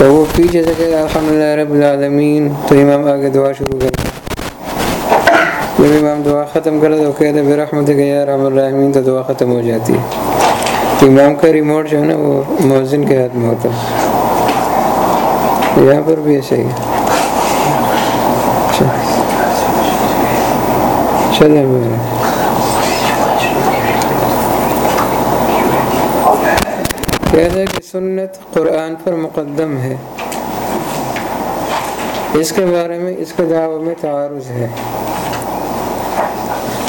تو وہ پیچھے سے کہ الحمد للہ رب العالمین، تو امام آگے دعا شروع کر جب امام دعا ختم کر تو کہتے بے رحمت یا رحم الرحمین تو دعا ختم ہو جاتی ہے۔ تو امام کا ریموٹ جو ہے نا، وہ مؤذن کے ہاتھ میں ہوتا ہے۔ یہاں پر بھی ایسے ہی اچھا۔ چلے میرے کہتا ہے کہ سنت قرآن پر مقدم ہے۔ اس کے بارے میں، اس کے دعوے میں تعارض ہے۔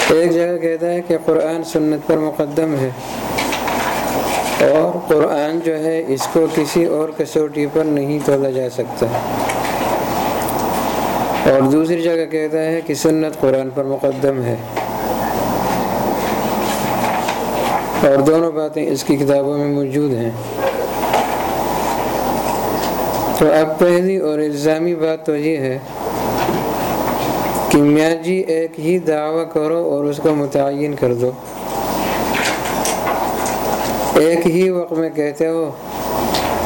ایک جگہ کہتا ہے کہ قرآن سنت پر مقدم ہے۔ اور قرآن جو ہے، اس کو کسی اور کسوٹی پر نہیں تولا جا سکتا۔ اور دوسری جگہ کہتا ہے کہ سنت قرآن پر مقدم ہے۔ اور دونوں باتیں اس کی کتابوں میں موجود ہیں۔ تو اب پہلی اور الزامی بات تو یہ ہے کہ میاں جی ایک ہی دعویٰ کرو اور اس کو متعین کر دو۔ ایک ہی وقت میں کہتے ہو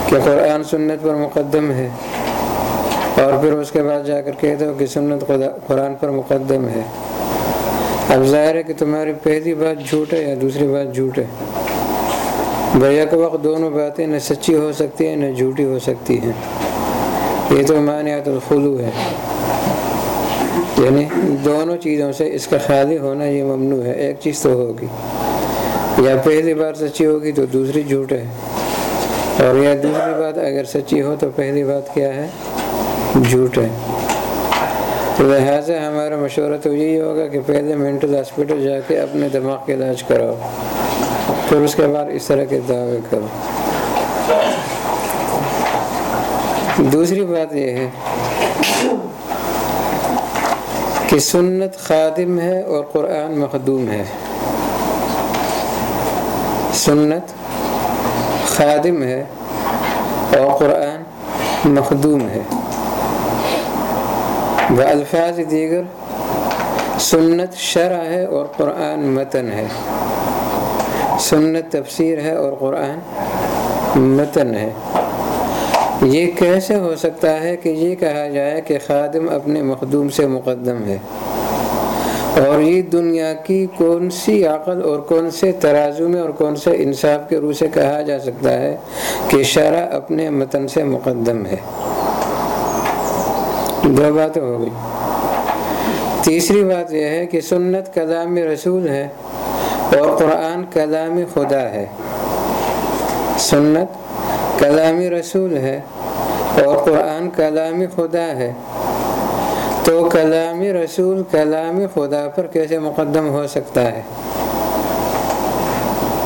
کہ قرآن سنت پر مقدم ہے اور پھر اس کے بعد جا کر کہتے ہو کہ سنت قرآن پر مقدم ہے۔ اب ظاہر ہے کہ تمہاری پہلی بات جھوٹ ہے یا دوسری بات جھوٹ ہے؟ بھیا کے وقت دونوں باتیں نہ سچی ہو سکتی ہیں، نہ جھوٹی ہو سکتی ہیں۔ یہ تو مانیات الخلو ہے۔ یعنی دونوں چیزوں سے اس کا خالی ہونا یہ ممنوع ہے۔ ایک چیز تو ہوگی۔ یا پہلی بار سچی ہوگی تو دوسری جھوٹ ہے۔ اور یا دوسری بات اگر سچی ہو تو پہلی بات کیا ہے؟ جھوٹ ہے۔ تو لہٰذا ہمارا مشورہ تو یہی ہوگا کہ پہلے مینٹل ہاسپٹل جا کے اپنے دماغ کا علاج کراؤ، پھر اس کے بعد اس طرح کے دعوے کرو۔ دوسری بات یہ ہے کہ سنت خادم ہے اور قرآن مخدوم ہے۔ سنت خادم ہے اور قرآن مخدوم ہے۔ الفاظ دیگر سنت شرع ہے اور قرآن متن ہے۔ سنت تفسیر ہے اور قرآن متن ہے۔ یہ کیسے ہو سکتا ہے کہ یہ کہا جائے کہ خادم اپنے مخدوم سے مقدم ہے؟ اور یہ دنیا کی کون سی عقل اور کون سے ترازو میں اور کون سے انصاف کے روح سے کہا جا سکتا ہے کہ شرع اپنے متن سے مقدم ہے؟ دو باتیں ہو گئی۔ تیسری بات یہ ہے کہ سنت کلام رسول ہے اور قرآن کلام خدا ہے۔ سنت کلام رسول ہے اور قرآن کلام خدا ہے۔ تو کلام رسول کلام خدا پر کیسے مقدم ہو سکتا ہے؟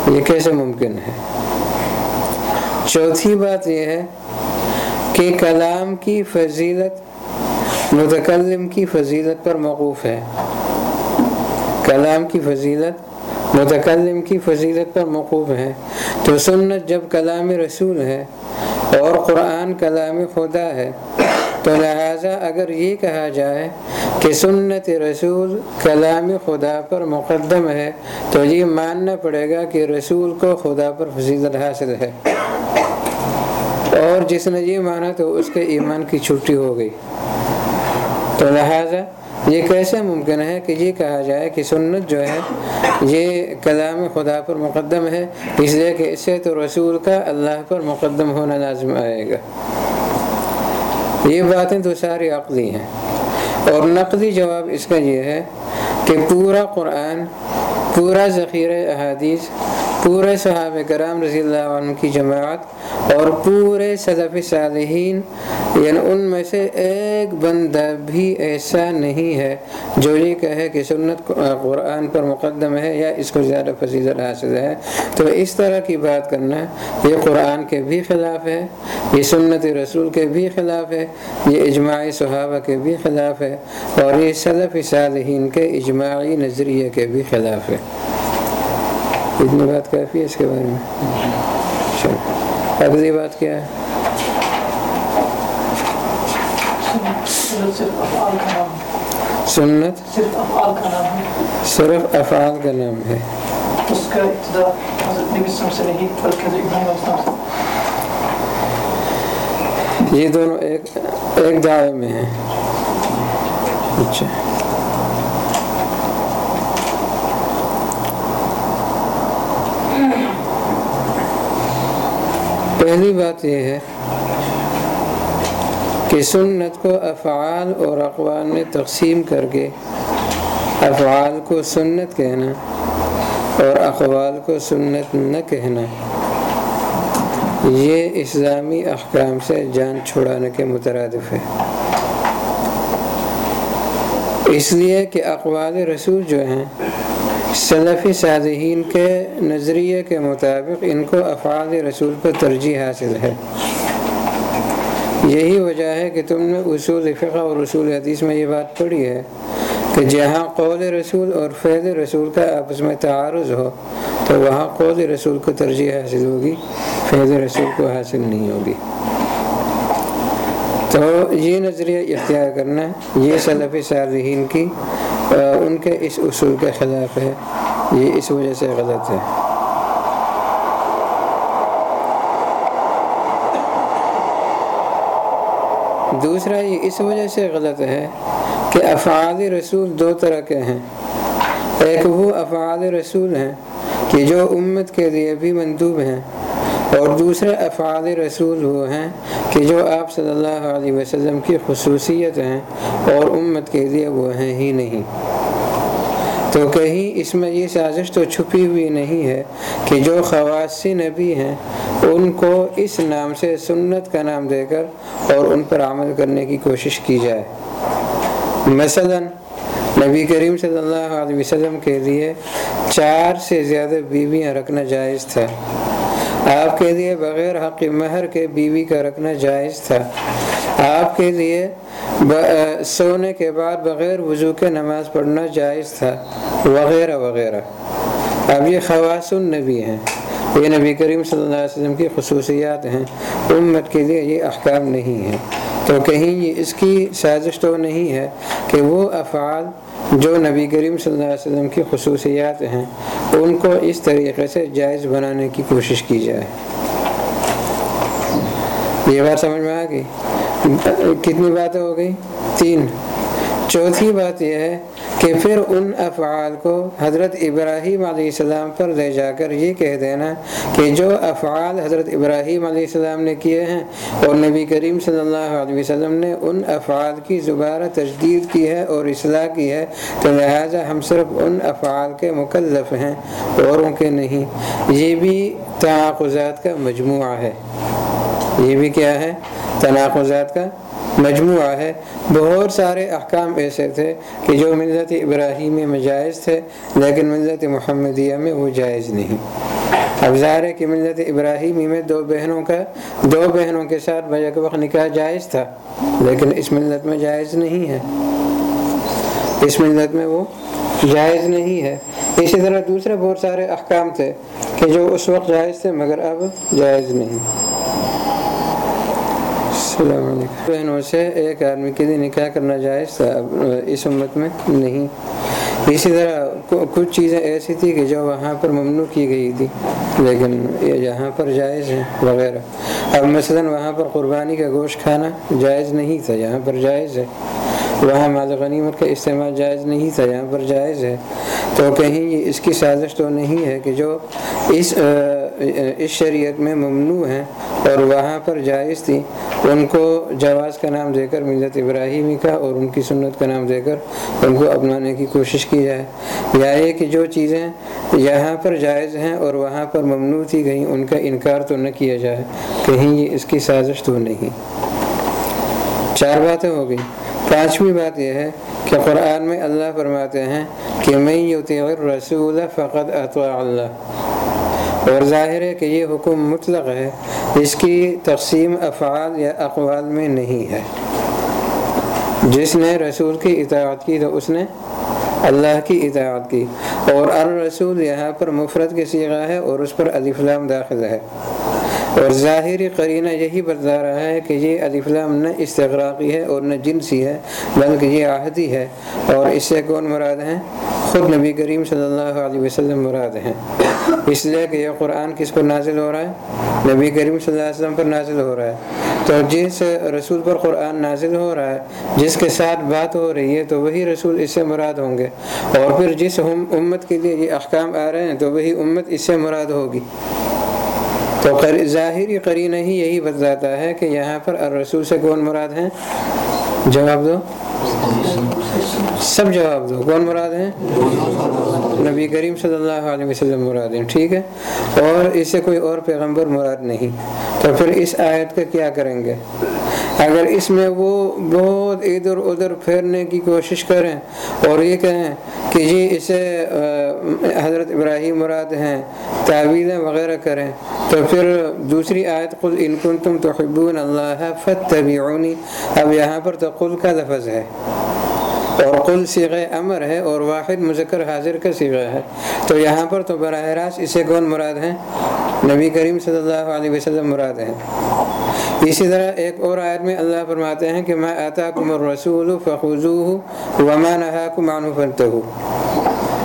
یہ کیسے ممکن ہے؟ چوتھی بات یہ ہے کہ کلام کی فضیلت متکلم کی فضیلت پر موقوف ہے۔ کلام کی فضیلت، متکلم کی فضیلت پر موقوف ہے۔ تو سنت جب کلام رسول ہے اور قرآن کلام خدا ہے، تو لہٰذا اگر یہ کہا جائے کہ سنت رسول کلام خدا پر مقدم ہے، تو یہ ماننا پڑے گا کہ رسول کو خدا پر فضیلت حاصل ہے۔ اور جس نے یہ مانا تو اس کے ایمان کی چھٹی ہو گئی۔ تو لہٰذا یہ کیسے ممکن ہے کہ یہ کہا جائے کہ سنت جو ہے، یہ کلام خدا پر مقدم ہے، اس لیے کہ اس سے تو رسول کا اللہ پر مقدم ہونا لازم آئے گا۔ یہ باتیں تو ساری عقلی ہیں۔ اور نقدی جواب اس کا یہ ہے کہ پورا قرآن، پورا ذخیرہ احادیث، پورے صحابہ کرام رضی اللہ عنہ کی جماعت اور پورے صدف صالحین یعنی ان میں سے ایک بندہ بھی ایسا نہیں ہے جو یہ کہے کہ سنت قرآن پر مقدم ہے یا اس کو زیادہ فضیلت حاصل ہے۔ تو اس طرح کی بات کرنا یہ قرآن کے بھی خلاف ہے، یہ سنت رسول کے بھی خلاف ہے، یہ اجماعی صحابہ کے بھی خلاف ہے اور یہ صدف صالحین کے اجماعی نظریے کے بھی خلاف ہے۔ اتنی بات کافی ہے اس کے بارے میں۔ اگلی بات کیا ہے؟ سنت؟ صرف افعال کا نام ہے۔ اس کا ابتدا حضرت نبی وسلم سے نہیں بلکہ حضرت ابراہیم علیہ السلام سے۔ یہ دونوں ایک ایک دعوے میں ہیں۔ اچھا۔ پہلی بات یہ ہے کہ سنت کو افعال اور اقوال میں تقسیم کر کے افعال کو سنت کہنا اور اقوال کو سنت نہ کہنا یہ اسلامی احکام سے جان چھڑانے کے مترادف ہے۔ اس لیے کہ اقوال رسول جو ہیں صلفی صادحین کے نظریے کے مطابق ان کو افعال رسول پر ترجیح حاصل ہے۔ یہی وجہ ہے کہ تم نے اصول فقہ اور اصول حدیث میں یہ بات پڑھی ہے کہ جہاں قول رسول اور فیض رسول کا آپس میں تعارض ہو، تو وہاں قول رسول کو ترجیح حاصل ہوگی فیض رسول کو حاصل نہیں ہوگی۔ تو یہ نظریہ اختیار کرنا، یہ صلف صالحین کی ان کے اس اصول کے خلاف ہے، یہ اس وجہ سے غلط ہے۔ دوسرا یہ اس وجہ سے غلط ہے کہ افعال رسول دو طرح کے ہیں۔ ایک وہ افعال رسول ہیں کہ جو امت کے لیے بھی مندوب ہیں، اور دوسرے افعال رسول وہ ہیں کہ جو آپ صلی اللہ علیہ وسلم کی خصوصیت ہیں اور امت کے لیے وہ ہیں ہی نہیں۔ تو کہیں اس میں یہ سازش تو چھپی ہوئی نہیں ہے کہ جو خواصی نبی ہیں ان کو اس نام سے سنت کا نام دے کر اور ان پر عمل کرنے کی کوشش کی جائے۔ مثلا، نبی کریم صلی اللہ علیہ وسلم کے لیے چار سے زیادہ بیویاں رکھنا جائز تھا۔ آپ کے لیے بغیر حق مہر کے بیوی کا رکھنا جائز تھا۔ آپ کے لیے سونے کے بعد بغیر وضو کے نماز پڑھنا جائز تھا۔ وغیرہ وغیرہ۔ اب یہ خواص النبی ہیں۔ یہ نبی کریم صلی اللہ علیہ وسلم کی خصوصیات ہیں۔ امت کے لیے یہ احکام نہیں ہیں۔ تو کہیں یہ اس کی سازش تو نہیں ہے کہ وہ افعال جو نبی کریم صلی اللہ علیہ وسلم کی خصوصیات ہیں، ان کو اس طریقے سے جائز بنانے کی کوشش کی جائے۔ یہ بات سمجھ میں آ گئی؟ کتنی باتیں ہو گئی تین۔ چوتھی بات یہ ہے کہ پھر ان افعال کو حضرت ابراہیم علیہ السلام پر لے جا کر یہ کہہ دینا کہ جو افعال حضرت ابراہیم علیہ السلام نے کیے ہیں اور نبی کریم صلی اللہ علیہ وسلم نے ان افعال کی زبارہ تجدید کی ہے اور اصلاح کی ہے، تو لہٰذا ہم صرف ان افعال کے مکلف ہیں اوروں کے نہیں۔ یہ بھی تناقضات کا مجموعہ ہے۔ یہ بھی کیا ہے؟ تناقضات کا مجموعہ ہے۔ بہت سارے احکام ایسے تھے کہ جو ملت ابراہیمی میں جائز تھے، لیکن ملت محمدیہ میں وہ جائز نہیں۔ اب ظاہر ہے کہ ملت ابراہیمی میں دو بہنوں کا، دو بہنوں کے ساتھ بجا کے وقت نکاح جائز تھا، لیکن اس ملت میں جائز نہیں ہے۔ اس ملت میں وہ جائز نہیں ہے۔ اسی طرح دوسرے بہت سارے احکام تھے کہ جو اس وقت جائز تھے، مگر اب جائز نہیں۔ السلام علیکم بہنوں سے ایک آدمی کے لیے نکاح کرنا جائز تھا، اس امت میں نہیں۔ اسی طرح کچھ چیزیں ایسی تھی کہ جو وہاں پر ممنوع کی گئی تھی، لیکن یہ جہاں پر جائز ہیں وغیرہ۔ اب مثلا وہاں پر قربانی کا گوشت کھانا جائز نہیں تھا، یہاں پر جائز ہے۔ وہاں مال غنیمت کا استعمال جائز نہیں تھا، یہاں پر جائز ہے۔ تو کہیں اس کی سازش تو نہیں ہے کہ جو اس اس شریعت میں ممنوع ہیں اور وہاں پر جائز تھی ان کو جواز کا نام دے کر ملت ابراہیمی کا اور ان کی سنت کا نام دے کر ان کو اپنانے کی کوشش کی جائے۔ یا یہ کہ جو چیزیں یہاں پر جائز ہیں اور وہاں پر ممنوع تھی گئیں، ان کا انکار تو نہ کیا جائے۔ کہیں یہ اس کی سازش تو نہیں۔ چار باتیں ہو گئی پانچویں بات یہ ہے کہ قرآن میں اللہ فرماتے ہیں کہ میں یوتی رسول فقط اطوا اللہ۔ اور ظاہر ہے کہ یہ حکم مطلق ہے، اس کی تقسیم افعال یا اقوال میں نہیں ہے۔ جس نے رسول کی اطاعت کی تو اس نے اللہ کی اطاعت کی۔ اور الرسول یہاں پر مفرد کی سیغہ ہے اور اس پر الفلام داخل ہے۔ اور ظاہری قرینہ یہی بتا رہا ہے کہ یہ الفلام نہ استغراقی ہے اور نہ جنسی ہے، بلکہ یہ عہدی ہے۔ اور اس سے کون مراد ہیں؟ خود نبی کریم صلی اللہ علیہ وسلم مراد ہیں۔ اس لیے کہ یہ قرآن کس پر نازل ہو رہا ہے؟ نبی کریم صلی اللہ علیہ وسلم پر نازل ہو رہا ہے۔ تو جس رسول پر قرآن نازل ہو رہا ہے، جس کے ساتھ بات ہو رہی ہے، تو وہی رسول اس سے مراد ہوں گے۔ اور پھر جس امت کے لیے یہ احکام آ رہے ہیں، تو وہی امت اس سے مراد ہوگی۔ تو ظاہری قرینہ ہی یہی بتاتا ہے کہ یہاں پر الرسول سے کون مراد ہیں؟ جواب دو۔ سب جواب دو۔ کون مراد ہیں؟ نبی کریم صلی اللہ علیہ وسلم مراد ہیں، ٹھیک ہے؟ اور اس سے کوئی اور پیغمبر مراد نہیں۔ تو پھر اس آیت کا کیا کریں گے؟ اگر اس میں وہ بہت ادھر ادھر پھیرنے کی کوشش کریں اور یہ کہیں کہ جی اسے حضرت ابراہیم مراد ہیں، تعویلیں وغیرہ کریں، تو پھر دوسری آیت خود ان کن تم تو اللہ فتبعونی اب یہاں پر تو خود کا لفظ ہے۔ اور قل سیغ امر ہے اور واحد مذکر حاضر کا سیغہ ہے۔ تو یہاں پر تو براہ راست اسے کون مراد ہیں؟ نبی کریم صلی اللہ علیہ وسلم مراد ہیں۔ اسی طرح ایک اور آیت میں اللہ فرماتے ہیں کہ میں آتا کم الرسول فخو وما نہاکم عنہ فنتہو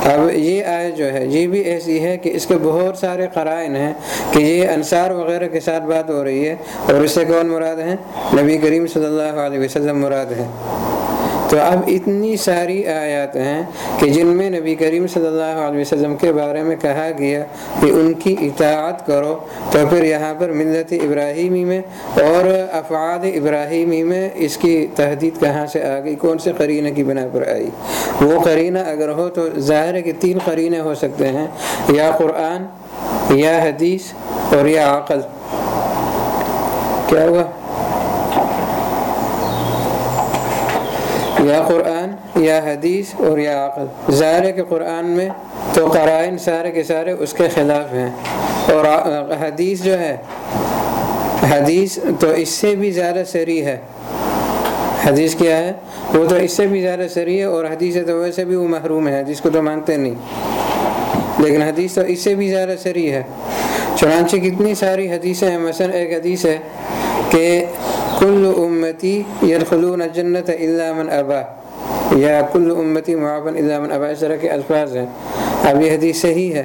اب یہ آیت جو ہے، یہ بھی ایسی ہے کہ اس کے بہت سارے قرائن ہیں کہ یہ انصار وغیرہ کے ساتھ بات ہو رہی ہے اور اس سے کون مراد ہیں؟ نبی کریم صلی اللہ علیہ وسلم مراد ہیں۔ تو اب اتنی ساری آیات ہیں کہ جن میں نبی کریم صلی اللہ علیہ وسلم کے بارے میں کہا گیا کہ ان کی اطاعت کرو، تو پھر یہاں پر ملت ابراہیمی میں اور افعاد ابراہیمی میں اس کی تحدید کہاں سے آ گئی کون سے قرینہ کی بنا پر آئی؟ وہ قرینہ اگر ہو تو ظاہر ہے کہ تین قرینے ہو سکتے ہیں، یا قرآن، یا حدیث اور یا عقل۔ کیا ہوا؟ یا قرآن، یا حدیث اور یا عقل۔ ظاہر کے قرآن میں تو قرائن سارے کے سارے اس کے خلاف ہیں۔ اور حدیث جو ہے، حدیث تو اس سے بھی زیادہ سری ہے۔ حدیث کیا ہے؟ وہ تو اس سے بھی زیادہ سری ہے اور حدیث تو ویسے بھی وہ محروم ہے۔ حدیث کو تو مانتے نہیں۔ لیکن حدیث تو اس سے بھی زیادہ سری ہے۔ چنانچہ کتنی ساری حدیثیں ہیں۔ مثلا ایک حدیث ہے کہ کل امتی یدخلون جنت الا من ابا یا کل امتی معاون الا من ابا اس طرح کے الفاظ ہیں اب یہ حدیث صحیح ہے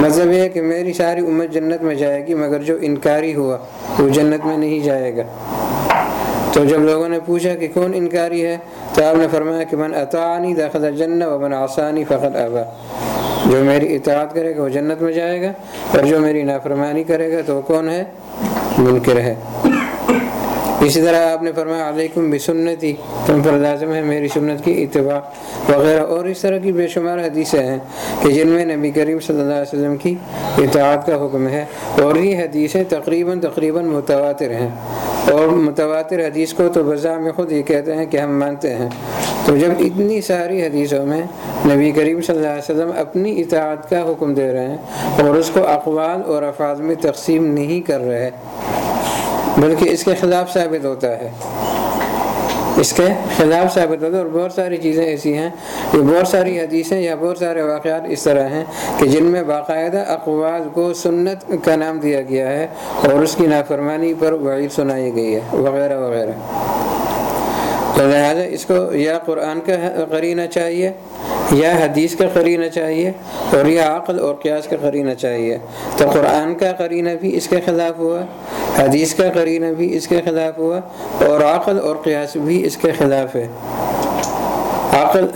مطلب یہ ہے کہ میری ساری امت جنت میں جائے گی، مگر جو انکاری ہوا، وہ جنت میں نہیں جائے گا. تو جب لوگوں نے پوچھا کہ کون انکاری ہے، تو آپ نے فرمایا کہ من اطاعنی داخل جنت و من آسانی فقط ابا. جو میری اطاعت کرے گا، وہ جنت میں جائے گا، اور جو میری نافرمانی کرے گا، تو وہ کون ہے؟ منکر ہے. اسی طرح آپ نے فرمایا، علیکم بسنتی، تم پر لازم ہے میری سنت کی اتباع وغیرہ۔ اور اس طرح کی بے شمار حدیثیں ہیں کہ جن میں نبی کریم صلی اللہ علیہ وسلم کی اطاعت کا حکم ہے اور یہ حدیثیں تقریباً تقریباً متواتر ہیں۔ اور متواتر حدیث کو تو بذا میں خود یہ کہتے ہیں کہ ہم مانتے ہیں۔ تو جب اتنی ساری حدیثوں میں نبی کریم صلی اللہ علیہ وسلم اپنی اطاعت کا حکم دے رہے ہیں اور اس کو اقوال اور افاظ میں تقسیم نہیں کر رہے بلکہ اس کے خلاف ثابت ہوتا ہے۔ اس کے خلاف ثابت ہوتا ہے اور بہت ساری چیزیں ایسی ہیں یہ بہت ساری حدیثیں یا بہت سارے واقعات اس طرح ہیں کہ جن میں باقاعدہ اقوال کو سنت کا نام دیا گیا ہے اور اس کی نافرمانی پر وعید سنائی گئی ہے، وغیرہ وغیرہ۔ تو لہٰذا اس کو یا قرآن کا قرینہ چاہیے یا حدیث کا قرینہ چاہیے اور یا عقل اور قیاس کا قرینہ چاہیے۔ تو قرآن کا قرینہ بھی اس کے خلاف ہوا، حدیث کا قرینہ بھی اس کے خلاف ہوا اور عقل اور قیاس بھی اس کے خلاف ہے۔ عقل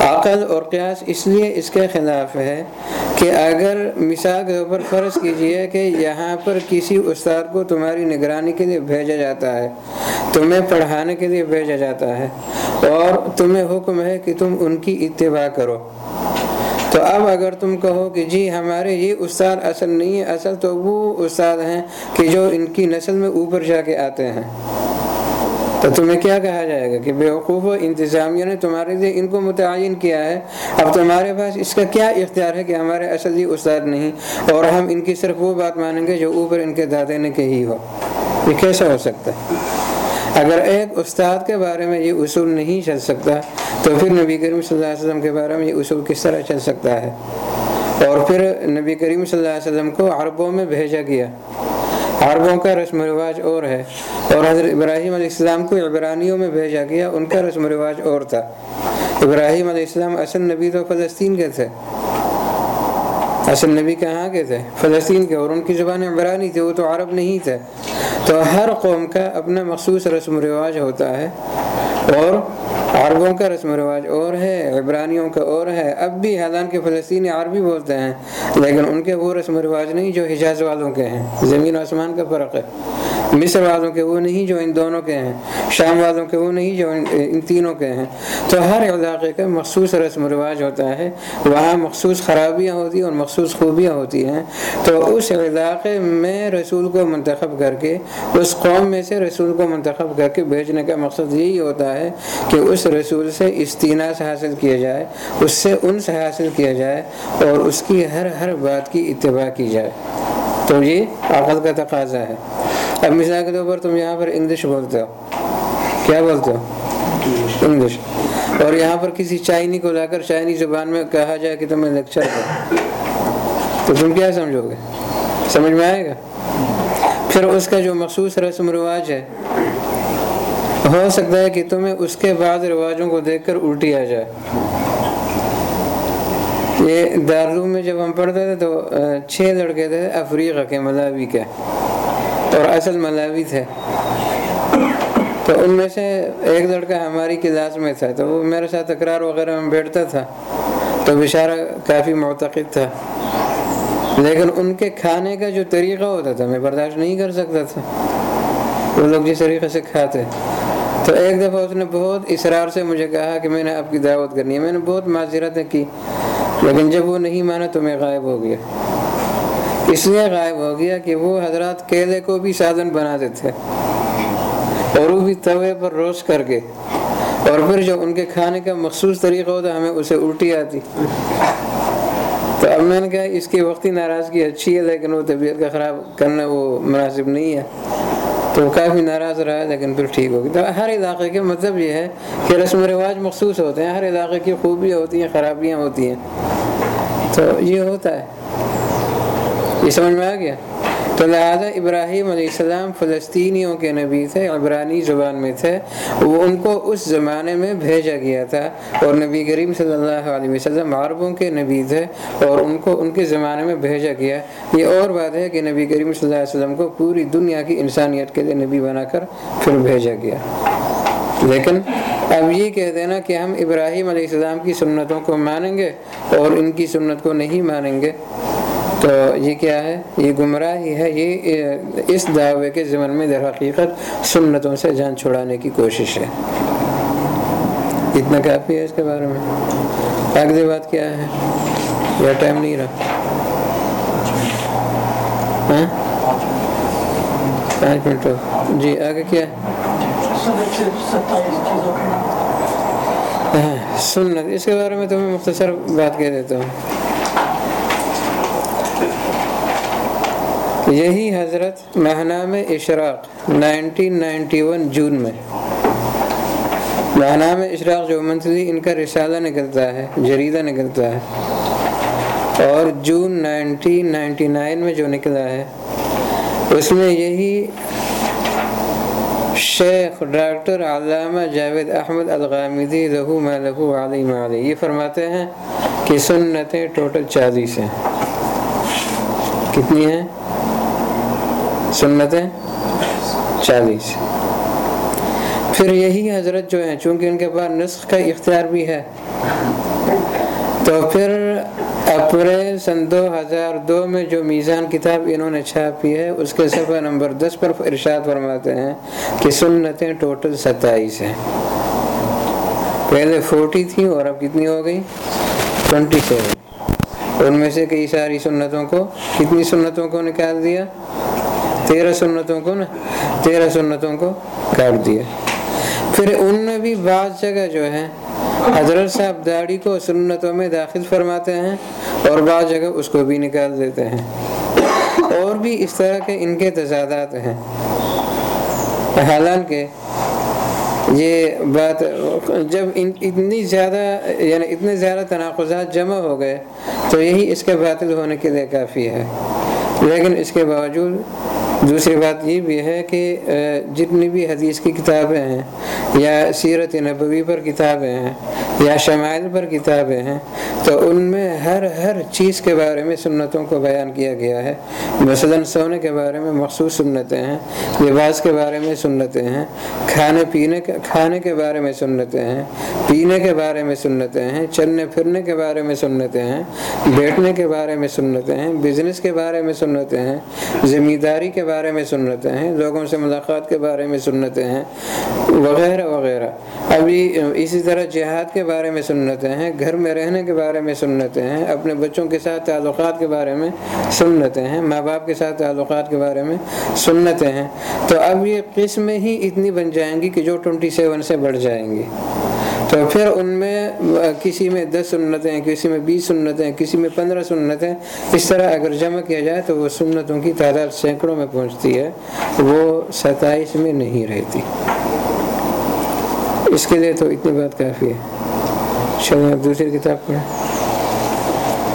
عقل اور قیاس اس لیے اس کے خلاف ہے کہ اگر مثال کے اوپر فرض کیجیے کہ یہاں پر کسی استاد کو تمہاری نگرانی کے لیے بھیجا جاتا ہے، تمہیں پڑھانے کے لیے بھیجا جاتا ہے۔ اور تمہیں حکم ہے کہ تم ان کی اتباع کرو۔ تو اب اگر تم کہو کہ جی ہمارے یہ استاد اصل نہیں ہے، اصل تو وہ استاد ہیں کہ جو ان کی نسل میں اوپر جا کے آتے ہیں۔ تو تمہیں کیا کہا جائے گا کہ بیوقوف و انتظامیہ نے تمہارے لیے ان کو متعین کیا ہے؟ اب تمہارے پاس اس کا کیا اختیار ہے کہ ہمارے اصل ہی استاد نہیں اور ہم ان کی صرف وہ بات مانیں گے جو اوپر ان کے دادے نے کہی ہو؟ یہ کیسا ہو سکتا ہے؟ اگر ایک استاد کے بارے میں یہ اصول نہیں چل سکتا، تو پھر نبی کریم صلی اللہ علیہ وسلم کے بارے میں یہ اصول کس طرح چل سکتا ہے؟ اور پھر نبی کریم صلی اللہ علیہ وسلم کو عربوں میں بھیجا گیا۔ عربوں کا رسم و رواج اور ہے۔ اور حضرت ابراہیم علیہ السلام کو عبرانیوں میں بھیجا گیا، ان کا رسم و رواج اور تھا۔ ابراہیم علیہ السلام اصل نبی تو فلسطین کے تھے۔ اصل نبی کہاں کے تھے۔ فلسطین کے اور ان کی زبان عبرانی تھی وہ تو عرب نہیں تھے۔ تو ہر قوم کا اپنا مخصوص رسم و رواج ہوتا ہے۔ اور عربوں کا رسم و رواج اور ہے، عبرانیوں کا اور ہے۔ اب بھی حالانکہ فلسطینی عربی بولتے ہیں، لیکن ان کے وہ رسم و رواج نہیں جو حجاز والوں کے ہیں۔ زمین و آسمان کا فرق ہے۔ مصر والوں کے وہ نہیں جو ان دونوں کے ہیں، شام والوں کے وہ نہیں جو ان تینوں کے ہیں۔ تو ہر علاقے کا مخصوص رسم و رواج ہوتا ہے، وہاں مخصوص خرابیاں ہوتی ہیں اور مخصوص خوبیاں ہوتی ہیں۔ تو اس علاقے میں رسول کو منتخب کر کے، اس قوم میں سے رسول کو منتخب کر کے بھیجنے کا مقصد یہی ہوتا ہے کہ اس رسول سے استینا سے حاصل کیا جائے، اس سے ان سے حاصل کیا جائے اور اس کی ہر ہر بات کی اتباع کی جائے۔ تو یہ عقل کا تقاضا ہے۔ اب مثال کے طور پر تم یہاں پر انگلش بولتے ہو۔ کیا بولتے ہو؟ انگلش۔ اور یہاں پر کسی چائنی کو لا کر چائنی زبان میں کہا جائے کہ تمہیں لیکچر کرو تو تم کیا سمجھو گے؟ سمجھ میں آئے گا؟ پھر اس کا جو مخصوص رسم رواج ہے، ہو سکتا ہے کہ تمہیں اس کے بعد رواجوں کو دیکھ کر الٹی آ جائے۔ یہ دارالعلوم میں جب ہم پڑھتے تھے تو چھ لڑکے تھے، افریقہ کے ملاوی کے۔ اور اصل ملاوی تھے۔ تو ان میں سے ایک لڑکا ہماری کلاس میں تھا، تو وہ میرے ساتھ تکرار وغیرہ میں بیٹھتا تھا۔ تو بیچارہ کافی معتقد تھا۔ لیکن ان کے کھانے کا جو طریقہ ہوتا تھا، میں برداشت نہیں کر سکتا تھا۔ وہ لوگ جس طریقے سے کھاتے۔ تو ایک دفعہ اس نے بہت اصرار سے مجھے کہا کہ میں نے آپ کی دعوت کرنی ہے۔ میں نے بہت معذرتیں کی، لیکن جب وہ نہیں مانا تو میں غائب ہو گیا۔ اس لیے غائب ہو گیا کہ وہ حضرات کیلے کو بھی سادن بناتے تھے اور وہ بھی توے پر روش کر کے اور پھر جو ان کے کھانے کا مخصوص طریقہ ہوتا ہمیں اسے الٹی آتی۔ تو اب میں نے کہا، اس کی وقتی ناراضگی اچھی ہے، لیکن وہ طبیعت کا خراب کرنا وہ مناسب نہیں ہے۔ تو کافی ناراض رہا ہے، لیکن پھر ٹھیک ہوگی تو ہر علاقے کے مطلب یہ ہے کہ رسم و رواج مخصوص ہوتے ہیں۔ ہر علاقے کی خوبیاں ہوتی ہیں، خرابیاں ہوتی ہیں۔ تو یہ ہوتا ہے۔ یہ سمجھ میں آ گیا؟ تو لہٰذا ابراہیم علیہ السلام فلسطینیوں کے نبی تھے، عبرانی زبان میں تھے، وہ ان کو اس زمانے میں بھیجا گیا تھا اور نبی کریم صلی اللہ علیہ وسلم عربوں کے نبی تھے اور ان کو ان کے زمانے میں بھیجا گیا۔ یہ اور بات ہے کہ نبی کریم صلی اللہ علیہ وسلم کو پوری دنیا کی انسانیت کے لیے نبی بنا کر پھر بھیجا گیا۔ لیکن اب یہ کہہ دینا کہ ہم ابراہیم علیہ السلام کی سنتوں کو مانیں گے اور ان کی سنت کو نہیں مانیں گے۔ تو یہ کیا ہے؟ یہ گمراہی ہے یہ اس دعوے کے ضمن میں در حقیقت سنتوں سے جان چھڑانے کی کوشش ہے۔ اتنا کافی ہے اس کے بارے میں۔ اگلی بات کیا ہے؟ یا ٹائم نہیں رہا۔ ہاں؟ پانچ منٹ جی آگے کیا ہاں، سنت۔ اس کے بارے میں تمہیں مختصر بات کہہ دیتا ہوں۔ یہی حضرت مہنام اشراق نائنٹین نائنٹی ون جون میں۔ مہنام اشراق جو منتھلی ان کا رسالہ نکلتا ہے، جریدہ نکلتا ہے، اور جون نائنٹین نائنٹی نائن میں جو نکلا ہے، اس میں یہی شیخ ڈاکٹر علامہ جاوید احمد الغامدی لہو میں لہو علی مالی یہ فرماتے ہیں کہ سنتیں ٹوٹل چالیس ہیں۔ کتنی ہیں؟ سنتیں چالیس۔ پھر یہی حضرت جو ہیں، چونکہ ان کے پاس نسخ کا اختیار بھی ہے، تو پھر اپریل سن دو ہزار دو میں جو میزان کتاب انہوں نے چھاپی ہے، اس کے صفحہ نمبر دس پر ارشاد فرماتے ہیں کہ سنتیں ٹوٹل ستائیس ہیں۔ پہلے فورٹی تھیں اور اب کتنی ہو گئی؟ ٹونٹی سیون ان میں سے کئی ساری سنتوں کو، کتنی سنتوں کو نکال دیا؟ تیرہ سنتوں کو نا، تیرہ سنتوں کو کاٹ دیا۔ پھر ان میں بھی بعض جگہ جو ہے حضرت صاحب داڑھی کو سنتوں میں داخل فرماتے ہیں اور بعض جگہ اس کو بھی نکال دیتے ہیں۔ اور بھی اس طرح کے ان کے تضادات ہیں۔ حالانکہ یہ بات جب اتنی زیادہ یعنی اتنے زیادہ تناقضات جمع ہو گئے، تو یہی اس کے باطل ہونے کے لیے کافی ہے۔ لیکن اس کے باوجود دوسری بات یہ بھی ہے کہ جتنی بھی حدیث کی کتابیں ہیں، یا سیرت نبوی پر کتابیں ہیں، یا شمائل پر کتابیں ہیں، تو ان میں ہر ہر چیز کے بارے میں سنتوں کو بیان کیا گیا ہے۔ مثلا سونے کے بارے میں مخصوص سنتیں ہیں، لباس کے بارے میں سنتیں ہیں، کھانے، پینے کے، کھانے کے بارے میں سنتیں ہیں، پینے کے بارے میں سنتیں ہیں، چلنے پھرنے کے بارے میں سنتیں ہیں، بیٹھنے کے بارے میں سنتیں ہیں، بزنس کے بارے میں سنتیں ہیں، زمینداری کے بارے میں سنتیں ہیں، لوگوں سے ملاقات کے بارے میں سنتیں ہیں، وغیرہ وغیرہ۔ ابھی اسی طرح جہاد کے بارے میں سنتیں ہیں، گھر میں رہنے کے بارے میں سنتیں ہیں، اپنے بچوں کے ساتھ تعلقات کے بارے میں سنتیں ہیں، ماں باپ کے ساتھ تعلقات کے بارے میں سنتیں ہیں۔ تو اب یہ قسمیں ہی اتنی بن جائیں گی کہ جو ٹونٹی سیون سے بڑھ جائیں گی۔ تو پھر ان میں کسی میں دس سنتیں، کسی میں بیس سنتیں، کسی میں پندرہ سنتیں، اس طرح اگر جمع کیا جائے تو وہ سنتوں کی تعداد سینکڑوں میں پہنچتی ہے، وہ ستائیس میں نہیں رہتی۔ اس کے لیے تو اتنی بات کافی ہے۔ چلو دوسری کتاب پڑھیں۔